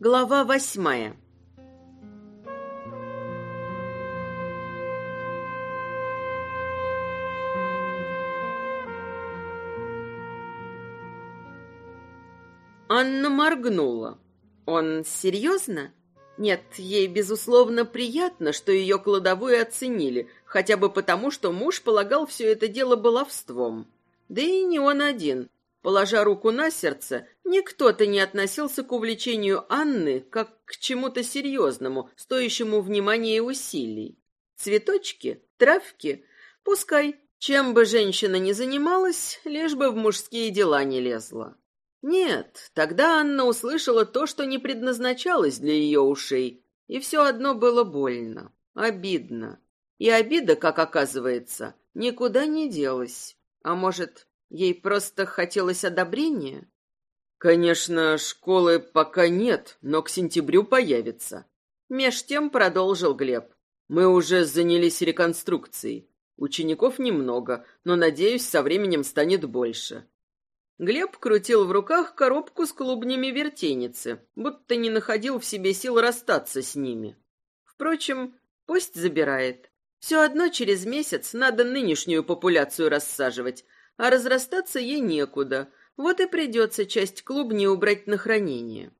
Глава восьмая. Анна моргнула. Он серьезно? Нет, ей, безусловно, приятно, что ее кладовую оценили, хотя бы потому, что муж полагал все это дело баловством. Да и не он один. Положа руку на сердце, никто-то не относился к увлечению Анны как к чему-то серьезному, стоящему внимания и усилий. Цветочки, травки, пускай, чем бы женщина ни занималась, лишь бы в мужские дела не лезла. Нет, тогда Анна услышала то, что не предназначалось для ее ушей, и все одно было больно, обидно. И обида, как оказывается, никуда не делась. А может, Ей просто хотелось одобрения? Конечно, школы пока нет, но к сентябрю появится. Меж тем продолжил Глеб. Мы уже занялись реконструкцией. Учеников немного, но, надеюсь, со временем станет больше. Глеб крутил в руках коробку с клубнями вертеницы, будто не находил в себе сил расстаться с ними. Впрочем, пусть забирает. Все одно через месяц надо нынешнюю популяцию рассаживать, а разрастаться ей некуда. Вот и придется часть клубни убрать на хранение.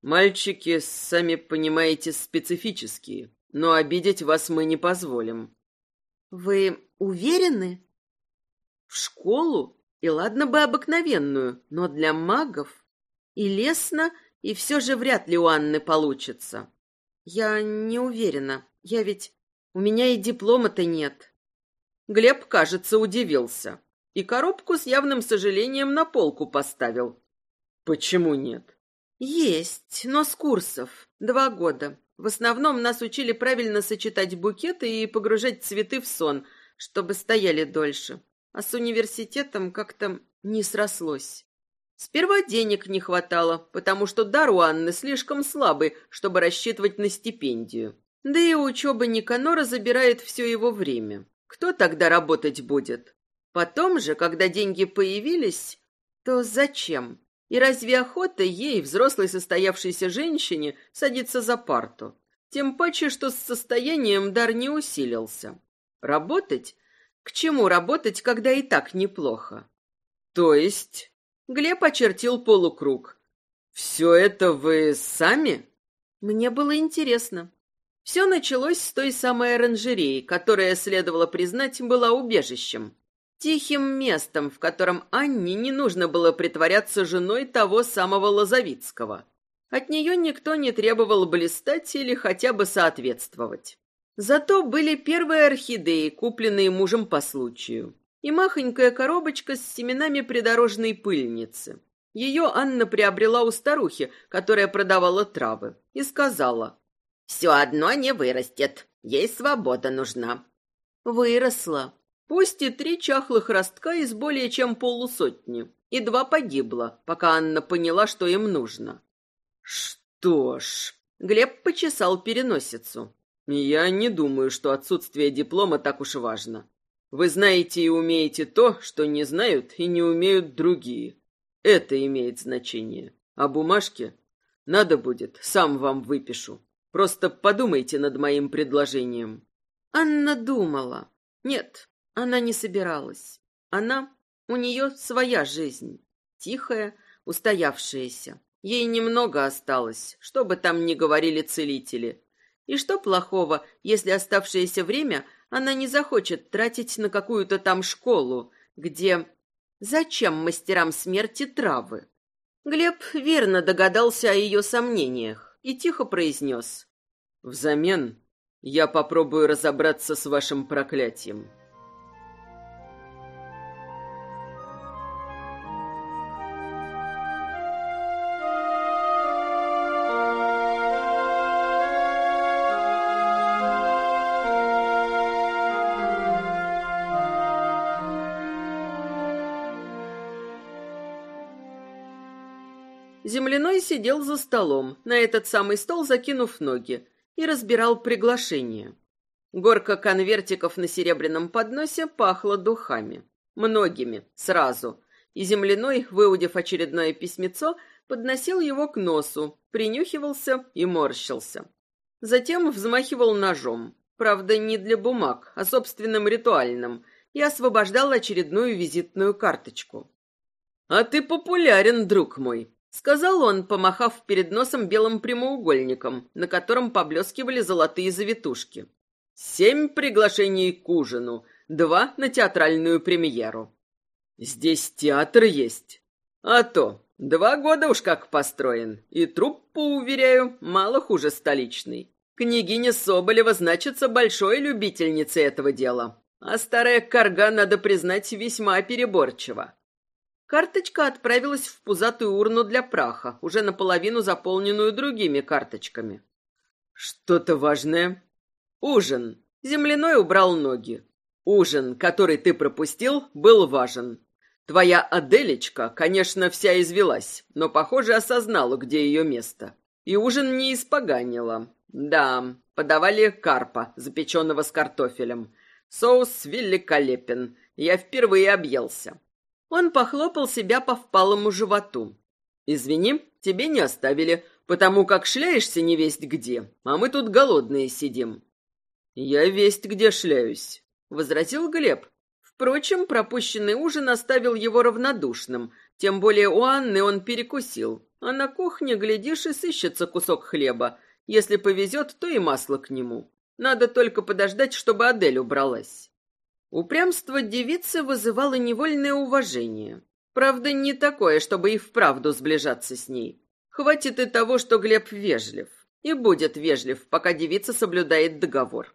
Мальчики, сами понимаете, специфические, но обидеть вас мы не позволим. Вы уверены? В школу? И ладно бы обыкновенную, но для магов? И лестно, и все же вряд ли у Анны получится. Я не уверена. Я ведь... У меня и диплома-то нет. Глеб, кажется, удивился и коробку с явным сожалением на полку поставил. Почему нет? Есть, но с курсов. Два года. В основном нас учили правильно сочетать букеты и погружать цветы в сон, чтобы стояли дольше. А с университетом как-то не срослось. Сперва денег не хватало, потому что дар у Анны слишком слабый, чтобы рассчитывать на стипендию. Да и учеба Никанора забирает все его время. Кто тогда работать будет? Потом же, когда деньги появились, то зачем? И разве охота ей, взрослой состоявшейся женщине, садиться за парту? Тем паче, что с состоянием дар не усилился. Работать? К чему работать, когда и так неплохо? То есть... Глеб очертил полукруг. «Все это вы сами?» Мне было интересно. Все началось с той самой оранжереи, которая, следовало признать, была убежищем. Тихим местом, в котором Анне не нужно было притворяться женой того самого Лозовицкого. От нее никто не требовал блистать или хотя бы соответствовать. Зато были первые орхидеи, купленные мужем по случаю, и махонькая коробочка с семенами придорожной пыльницы. Ее Анна приобрела у старухи, которая продавала травы, и сказала, «Все одно не вырастет, ей свобода нужна». Выросла. Пусть и три чахлых ростка из более чем полусотни, и два погибло, пока Анна поняла, что им нужно. Что ж, Глеб почесал переносицу. Я не думаю, что отсутствие диплома так уж важно. Вы знаете и умеете то, что не знают и не умеют другие. Это имеет значение. А бумажки надо будет, сам вам выпишу. Просто подумайте над моим предложением. Анна думала. Нет, она не собиралась. Она... У нее своя жизнь. Тихая, устоявшаяся. Ей немного осталось, что бы там ни говорили целители. И что плохого, если оставшееся время она не захочет тратить на какую-то там школу, где... Зачем мастерам смерти травы? Глеб верно догадался о ее сомнениях и тихо произнес. «Взамен я попробую разобраться с вашим проклятием». За столом, на этот самый стол закинув ноги, и разбирал приглашение. Горка конвертиков на серебряном подносе пахла духами. Многими, сразу. И земляной, выудив очередное письмецо, подносил его к носу, принюхивался и морщился. Затем взмахивал ножом, правда, не для бумаг, а собственным ритуальным, и освобождал очередную визитную карточку. «А ты популярен, друг мой», — сказал он, помахав перед носом белым прямоугольником, на котором поблескивали золотые завитушки. «Семь приглашений к ужину, два на театральную премьеру. Здесь театр есть. А то, два года уж как построен, и труппу, уверяю, мало хуже столичной. Княгиня Соболева значится большой любительницей этого дела, а старая корга, надо признать, весьма переборчива. Карточка отправилась в пузатую урну для праха, уже наполовину заполненную другими карточками. Что-то важное. Ужин. Земляной убрал ноги. Ужин, который ты пропустил, был важен. Твоя Аделечка, конечно, вся извелась, но, похоже, осознала, где ее место. И ужин не испоганила. Да, подавали карпа, запеченного с картофелем. Соус великолепен. Я впервые объелся. Он похлопал себя по впалому животу. «Извини, тебе не оставили, потому как шляешься не весть где, а мы тут голодные сидим». «Я весть где шляюсь», — возразил Глеб, Впрочем, пропущенный ужин оставил его равнодушным, тем более у Анны он перекусил, а на кухне, глядишь, и сыщется кусок хлеба. Если повезет, то и масло к нему. Надо только подождать, чтобы Адель убралась. Упрямство девицы вызывало невольное уважение. Правда, не такое, чтобы и вправду сближаться с ней. Хватит и того, что Глеб вежлив. И будет вежлив, пока девица соблюдает договор.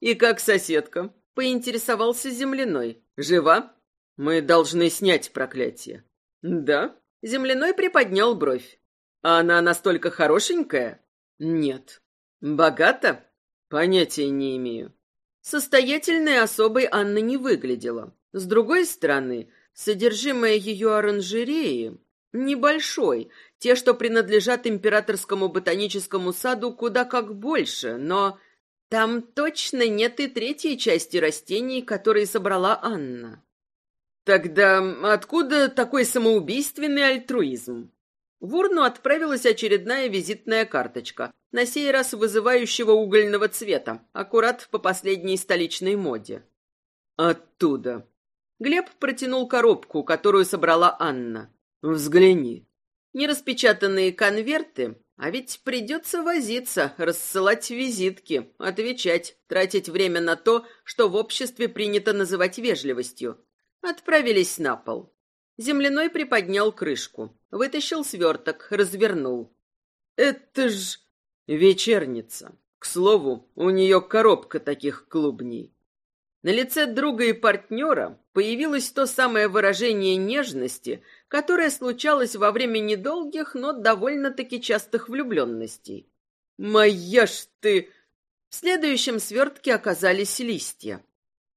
И как соседка, Поинтересовался земляной. «Жива? Мы должны снять проклятие». «Да?» Земляной приподнял бровь. «А она настолько хорошенькая?» «Нет». «Богата?» «Понятия не имею». Состоятельной особой Анна не выглядела. С другой стороны, содержимое ее оранжереи небольшой, те, что принадлежат императорскому ботаническому саду, куда как больше, но там точно нет и третьей части растений, которые собрала Анна. Тогда откуда такой самоубийственный альтруизм? В урну отправилась очередная визитная карточка, на сей раз вызывающего угольного цвета, аккурат по последней столичной моде. Оттуда. Глеб протянул коробку, которую собрала Анна. Взгляни. Нераспечатанные конверты а ведь придется возиться, рассылать визитки, отвечать, тратить время на то, что в обществе принято называть вежливостью. Отправились на пол. Земляной приподнял крышку, вытащил сверток, развернул. «Это ж вечерница. К слову, у нее коробка таких клубней. На лице друга и партнера появилось то самое выражение нежности, которое случалось во время недолгих, но довольно-таки частых влюбленностей. «Моя ж ты!» В следующем свертке оказались листья.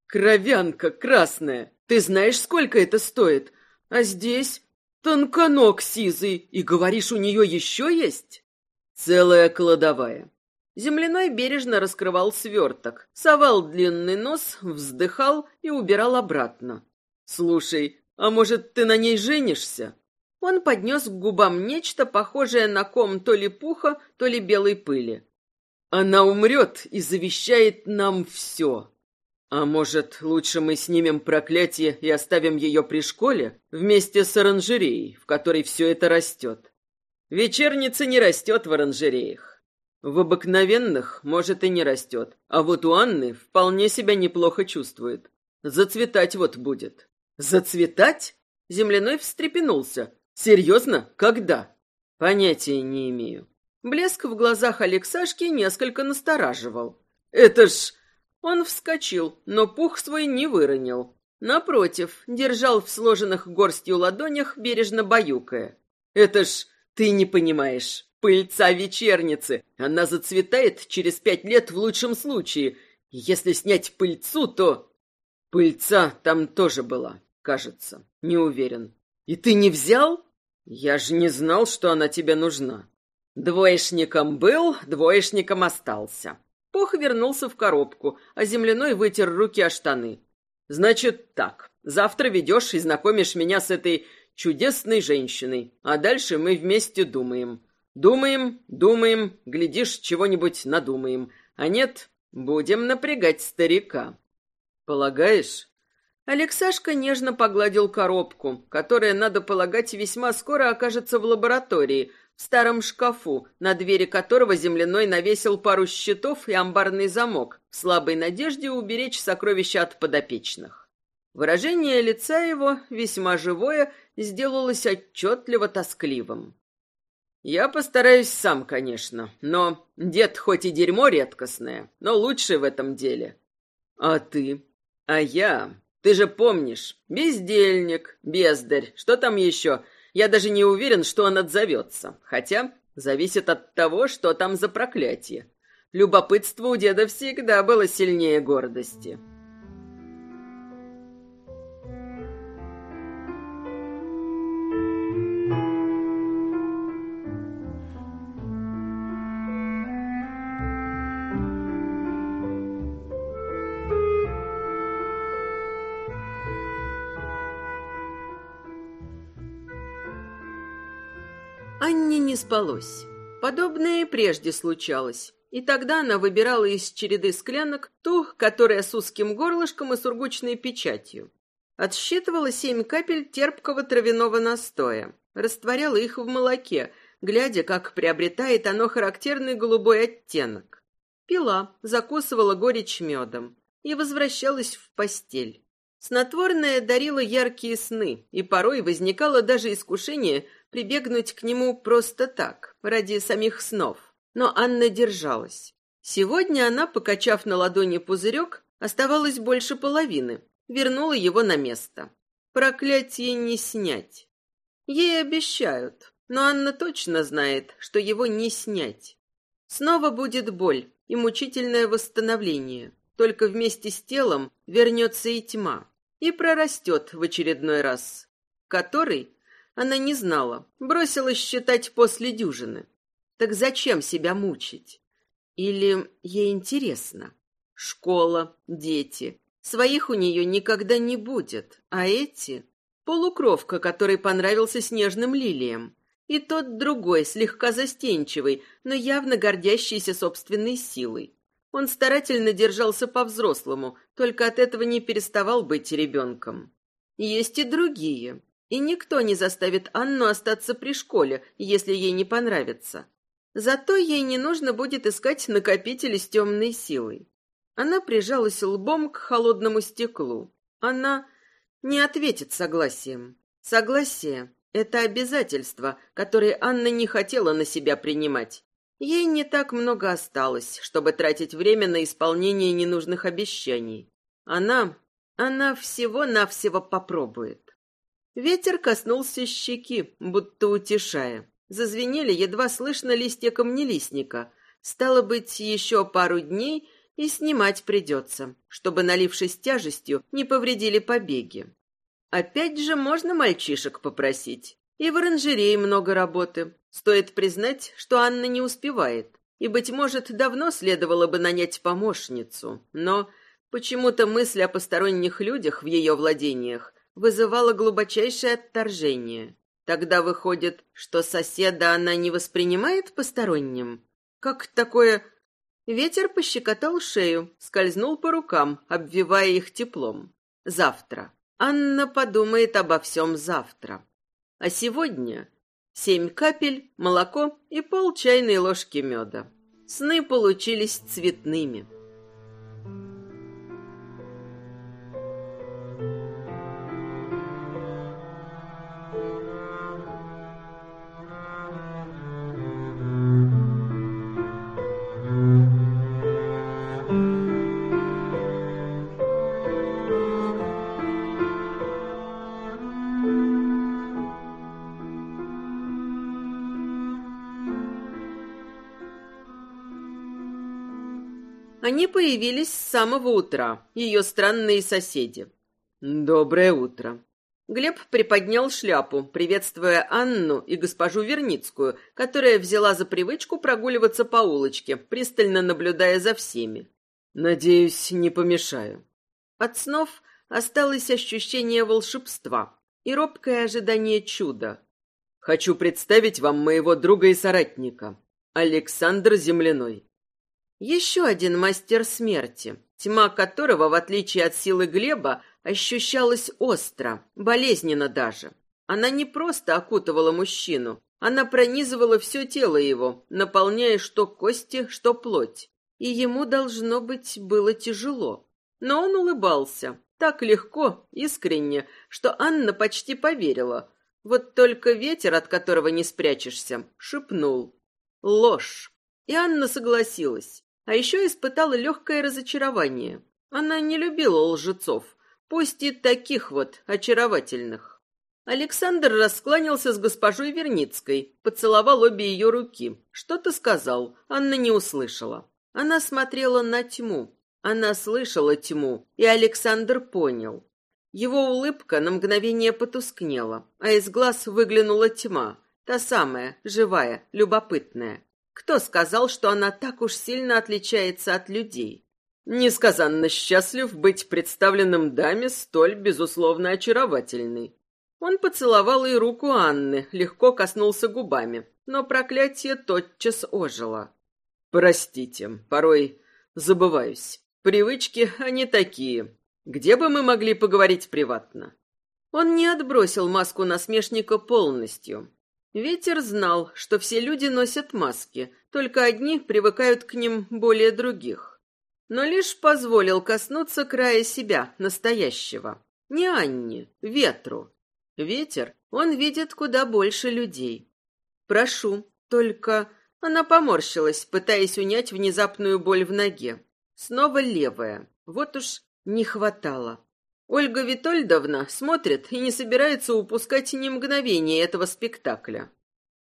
«Кровянка красная! Ты знаешь, сколько это стоит? А здесь тонконог сизый, и говоришь, у нее еще есть?» «Целая кладовая. Земляной бережно раскрывал сверток, совал длинный нос, вздыхал и убирал обратно. «Слушай, а может, ты на ней женишься?» Он поднес к губам нечто, похожее на ком то ли пуха, то ли белой пыли. «Она умрет и завещает нам все. А может, лучше мы снимем проклятие и оставим ее при школе вместе с оранжереей, в которой все это растет? Вечерница не растет в оранжереях. В обыкновенных, может, и не растет, а вот у Анны вполне себя неплохо чувствует. Зацветать вот будет. Зацветать? Земляной встрепенулся. Серьезно? Когда? Понятия не имею. Блеск в глазах Алексашки несколько настораживал. Это ж... Он вскочил, но пух свой не выронил. Напротив, держал в сложенных горстью ладонях, бережно баюкая. Это ж... Ты не понимаешь. Пыльца вечерницы. Она зацветает через пять лет в лучшем случае. Если снять пыльцу, то... Пыльца там тоже была, кажется. Не уверен. И ты не взял? Я же не знал, что она тебе нужна. Двоечником был, двоечником остался. Пух вернулся в коробку, а земляной вытер руки о штаны. Значит так, завтра ведешь и знакомишь меня с этой чудесной женщиной, а дальше мы вместе думаем. Думаем, думаем, глядишь, чего-нибудь надумаем. А нет, будем напрягать старика. Полагаешь? Алексашка нежно погладил коробку, которая, надо полагать, весьма скоро окажется в лаборатории, в старом шкафу, на двери которого земляной навесил пару щитов и амбарный замок, в слабой надежде уберечь сокровища от подопечных. Выражение лица его, весьма живое, сделалось отчетливо тоскливым. Я постараюсь сам, конечно, но дед хоть и дерьмо редкостное, но лучший в этом деле. А ты? А я? Ты же помнишь, бездельник, бездарь, что там еще? Я даже не уверен, что он отзовется, хотя зависит от того, что там за проклятие. Любопытство у деда всегда было сильнее гордости. Не спалось. Подобное и прежде случалось. И тогда она выбирала из череды склянок ту, которая с узким горлышком и сургучной печатью. Отсчитывала семь капель терпкого травяного настоя. Растворяла их в молоке, глядя, как приобретает оно характерный голубой оттенок. Пила, закусывала горечь медом и возвращалась в постель. Снотворное дарило яркие сны, и порой возникало даже искушение прибегнуть к нему просто так, ради самих снов. Но Анна держалась. Сегодня она, покачав на ладони пузырек, оставалось больше половины, вернула его на место. Проклятие не снять. Ей обещают, но Анна точно знает, что его не снять. Снова будет боль и мучительное восстановление. Только вместе с телом вернется и тьма. И прорастет в очередной раз. Который она не знала, бросилась считать после дюжины. Так зачем себя мучить? Или ей интересно? Школа, дети. Своих у нее никогда не будет, а эти... Полукровка, который понравился снежным лилиям. И тот другой, слегка застенчивый, но явно гордящийся собственной силой. Он старательно держался по-взрослому, только от этого не переставал быть ребенком. Есть и другие, и никто не заставит Анну остаться при школе, если ей не понравится. Зато ей не нужно будет искать накопители с темной силой. Она прижалась лбом к холодному стеклу. Она не ответит согласием. Согласие — это обязательство, которое Анна не хотела на себя принимать. Ей не так много осталось, чтобы тратить время на исполнение ненужных обещаний. Она... она всего-навсего попробует. Ветер коснулся щеки, будто утешая. Зазвенели едва слышно листья камнелистника. Стало быть, еще пару дней, и снимать придется, чтобы, налившись тяжестью, не повредили побеги. Опять же, можно мальчишек попросить. И в оранжерее много работы. Стоит признать, что Анна не успевает. И, быть может, давно следовало бы нанять помощницу. Но почему-то мысль о посторонних людях в ее владениях вызывало глубочайшее отторжение. Тогда выходит, что соседа она не воспринимает посторонним? Как такое... Ветер пощекотал шею, скользнул по рукам, обвивая их теплом. Завтра. Анна подумает обо всем завтра. А сегодня семь капель, молоко и пол чайной ложки меда. Сны получились цветными. Появились с самого утра, ее странные соседи. «Доброе утро». Глеб приподнял шляпу, приветствуя Анну и госпожу Верницкую, которая взяла за привычку прогуливаться по улочке, пристально наблюдая за всеми. «Надеюсь, не помешаю». От снов осталось ощущение волшебства. и робкое ожидание чуда. «Хочу представить вам моего друга и соратника, Александр Земляной». Еще один мастер смерти, тьма которого, в отличие от силы Глеба, ощущалась остро, болезненно даже. Она не просто окутывала мужчину, она пронизывала все тело его, наполняя что кости, что плоть. И ему, должно быть, было тяжело. Но он улыбался, так легко, искренне, что Анна почти поверила. Вот только ветер, от которого не спрячешься, шепнул. Ложь. И Анна согласилась. А еще испытала легкое разочарование. Она не любила лжецов, пусть и таких вот очаровательных. Александр раскланялся с госпожой Верницкой, поцеловал обе ее руки. Что-то сказал, Анна не услышала. Она смотрела на тьму, она слышала тьму, и Александр понял. Его улыбка на мгновение потускнела, а из глаз выглянула тьма, та самая, живая, любопытная. Кто сказал, что она так уж сильно отличается от людей? Несказанно счастлив быть представленным даме столь, безусловно, очаровательной. Он поцеловал и руку Анны, легко коснулся губами, но проклятие тотчас ожило. «Простите, порой забываюсь. Привычки, они такие. Где бы мы могли поговорить приватно? Он не отбросил маску насмешника полностью. Ветер знал, что все люди носят маски, только одни привыкают к ним более других. Но лишь позволил коснуться края себя, настоящего. Не Анне, ветру. Ветер, он видит куда больше людей. Прошу, только... Она поморщилась, пытаясь унять внезапную боль в ноге. Снова левая. Вот уж не хватало. Ольга Витольдовна смотрит и не собирается упускать ни мгновения этого спектакля.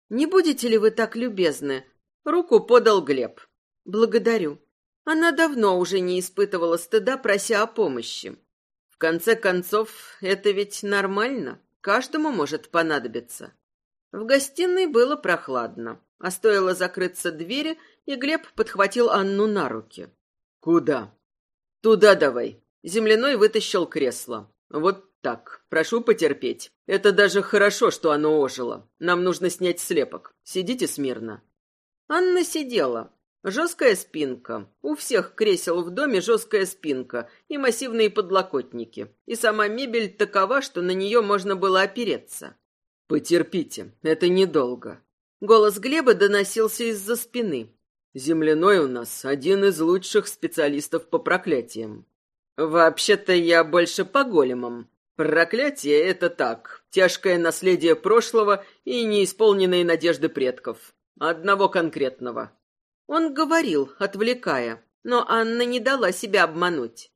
«Не будете ли вы так любезны?» Руку подал Глеб. «Благодарю». Она давно уже не испытывала стыда, прося о помощи. В конце концов, это ведь нормально. Каждому может понадобиться. В гостиной было прохладно, а стоило закрыться двери, и Глеб подхватил Анну на руки. «Куда?» «Туда давай». Земляной вытащил кресло. «Вот так. Прошу потерпеть. Это даже хорошо, что оно ожило. Нам нужно снять слепок. Сидите смирно». Анна сидела. Жесткая спинка. У всех кресел в доме жесткая спинка и массивные подлокотники. И сама мебель такова, что на нее можно было опереться. «Потерпите, это недолго». Голос Глеба доносился из-за спины. Земляной у нас один из лучших специалистов по проклятиям. Вообще-то я больше по големам. Проклятие — это так, тяжкое наследие прошлого и неисполненные надежды предков. Одного конкретного. Он говорил, отвлекая, но Анна не дала себя обмануть.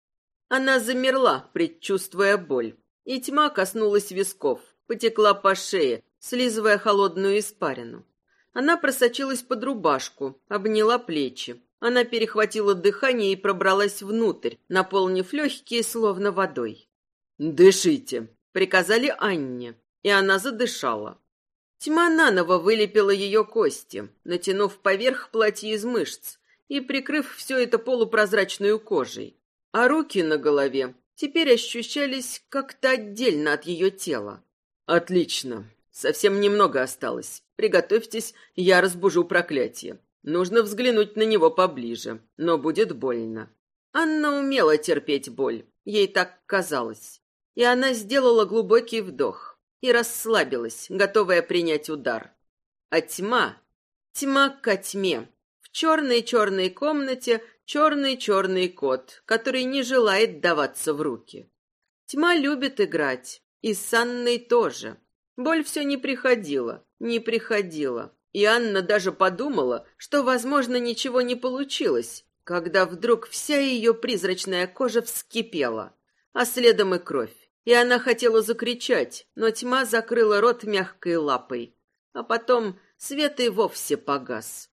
Она замерла, предчувствуя боль, и тьма коснулась висков, потекла по шее, слизывая холодную испарину. Она просочилась под рубашку, обняла плечи. Она перехватила дыхание и пробралась внутрь, наполнив легкие словно водой. «Дышите», — приказали Анне, и она задышала. Тьма наново вылепила ее кости, натянув поверх платье из мышц и прикрыв все это полупрозрачной кожей. А руки на голове теперь ощущались как-то отдельно от ее тела. «Отлично. Совсем немного осталось. Приготовьтесь, я разбужу проклятие. Нужно взглянуть на него поближе, но будет больно. Анна умела терпеть боль, ей так казалось. И она сделала глубокий вдох и расслабилась, готовая принять удар. А тьма, тьма ко тьме. В черной-черной комнате черный-черный кот, который не желает даваться в руки. Тьма любит играть, и с Анной тоже. Боль все не приходила, не приходила. И Анна даже подумала, что, возможно, ничего не получилось, когда вдруг вся ее призрачная кожа вскипела, а следом и кровь. И она хотела закричать, но тьма закрыла рот мягкой лапой. А потом свет и вовсе погас.